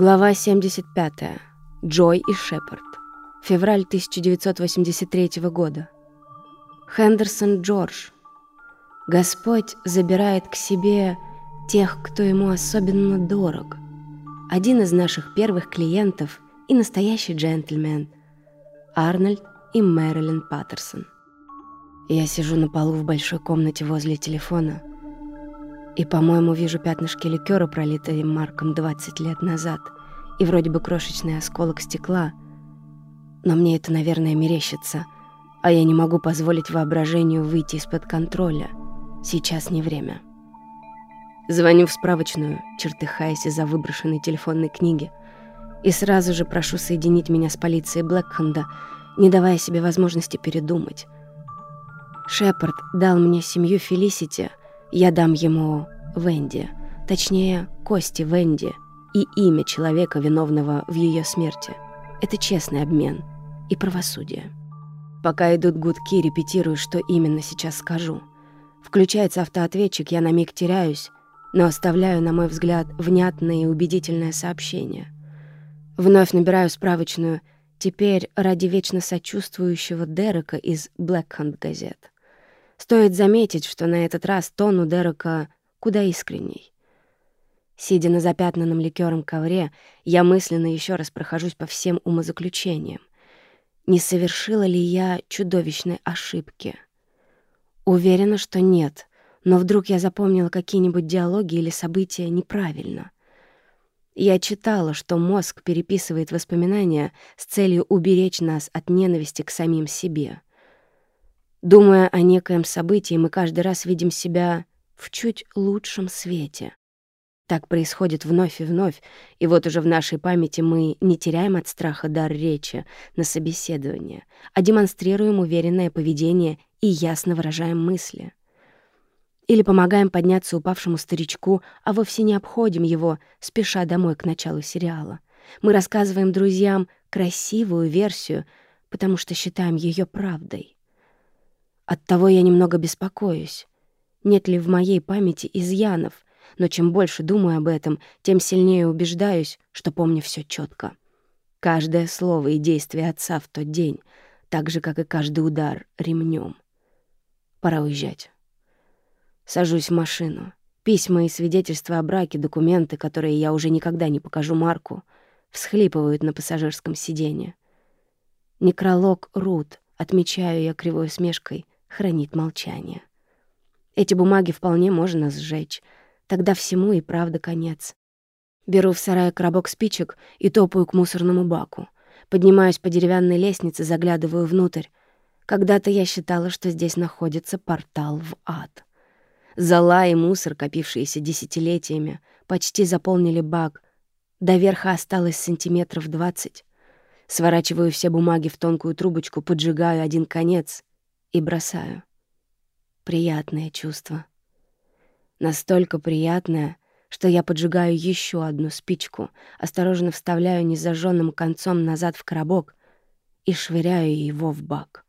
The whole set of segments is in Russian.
Глава 75. Джой и Шепард. Февраль 1983 года. Хендерсон Джордж. Господь забирает к себе тех, кто ему особенно дорог. Один из наших первых клиентов и настоящий джентльмен. Арнольд и Мэрилин Паттерсон. Я сижу на полу в большой комнате возле телефона и, по-моему, вижу пятнышки ликера, пролитые Марком 20 лет назад, и вроде бы крошечный осколок стекла, но мне это, наверное, мерещится, а я не могу позволить воображению выйти из-под контроля. Сейчас не время. Звоню в справочную, чертыхаясь из-за выброшенной телефонной книги, и сразу же прошу соединить меня с полицией Блэкхенда, не давая себе возможности передумать. Шепард дал мне семью Фелисити, я дам ему Венди, точнее, кости Венди и имя человека, виновного в ее смерти. Это честный обмен и правосудие. Пока идут гудки, репетирую, что именно сейчас скажу. Включается автоответчик, я на миг теряюсь, но оставляю, на мой взгляд, внятное и убедительное сообщение. Вновь набираю справочную, теперь ради вечно сочувствующего Дерека из Блэкханд газет. Стоит заметить, что на этот раз тон у Дерека куда искренней. Сидя на запятнанном ликером ковре, я мысленно еще раз прохожусь по всем умозаключениям. Не совершила ли я чудовищной ошибки? Уверена, что нет, но вдруг я запомнила какие-нибудь диалоги или события неправильно. Я читала, что мозг переписывает воспоминания с целью уберечь нас от ненависти к самим себе. Думая о некоем событии, мы каждый раз видим себя в чуть лучшем свете. Так происходит вновь и вновь, и вот уже в нашей памяти мы не теряем от страха дар речи на собеседование, а демонстрируем уверенное поведение и ясно выражаем мысли. Или помогаем подняться упавшему старичку, а вовсе не обходим его, спеша домой к началу сериала. Мы рассказываем друзьям красивую версию, потому что считаем ее правдой. Оттого я немного беспокоюсь нет ли в моей памяти изъянов, но чем больше думаю об этом, тем сильнее убеждаюсь, что помню все четко. Каждое слово и действие отца в тот день, так же, как и каждый удар ремнем. Пора уезжать. Сажусь в машину. Письма и свидетельства о браке, документы, которые я уже никогда не покажу Марку, всхлипывают на пассажирском сиденье. Некролог Рут, отмечаю я кривой усмешкой, хранит молчание. Эти бумаги вполне можно сжечь. Тогда всему и правда конец. Беру в сарае коробок спичек и топаю к мусорному баку. Поднимаюсь по деревянной лестнице, заглядываю внутрь. Когда-то я считала, что здесь находится портал в ад. Зола и мусор, копившиеся десятилетиями, почти заполнили бак. До верха осталось сантиметров двадцать. Сворачиваю все бумаги в тонкую трубочку, поджигаю один конец и бросаю. Приятное чувство. Настолько приятное, что я поджигаю еще одну спичку, осторожно вставляю незажженным концом назад в коробок и швыряю его в бак.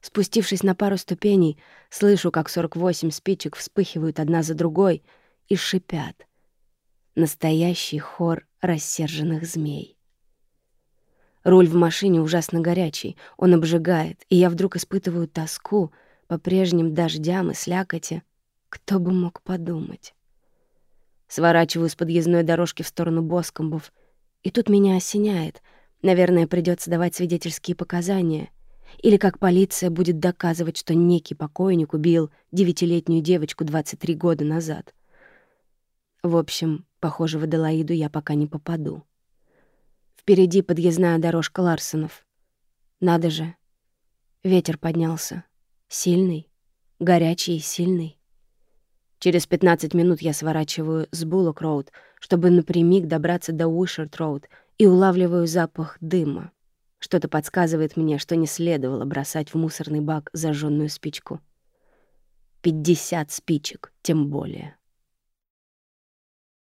Спустившись на пару ступеней, слышу, как 48 спичек вспыхивают одна за другой и шипят. Настоящий хор рассерженных змей. Руль в машине ужасно горячий, он обжигает, и я вдруг испытываю тоску — по прежним дождям и слякоти. Кто бы мог подумать? Сворачиваю с подъездной дорожки в сторону Боскомбов, и тут меня осеняет. Наверное, придется давать свидетельские показания. Или как полиция будет доказывать, что некий покойник убил девятилетнюю девочку 23 года назад. В общем, похоже, в Аделаиду я пока не попаду. Впереди подъездная дорожка Ларсонов. Надо же. Ветер поднялся. Сильный, горячий и сильный. Через 15 минут я сворачиваю с Буллок-Роуд, чтобы напрямик добраться до Уишерт-Роуд и улавливаю запах дыма. Что-то подсказывает мне, что не следовало бросать в мусорный бак зажженную спичку. 50 спичек, тем более.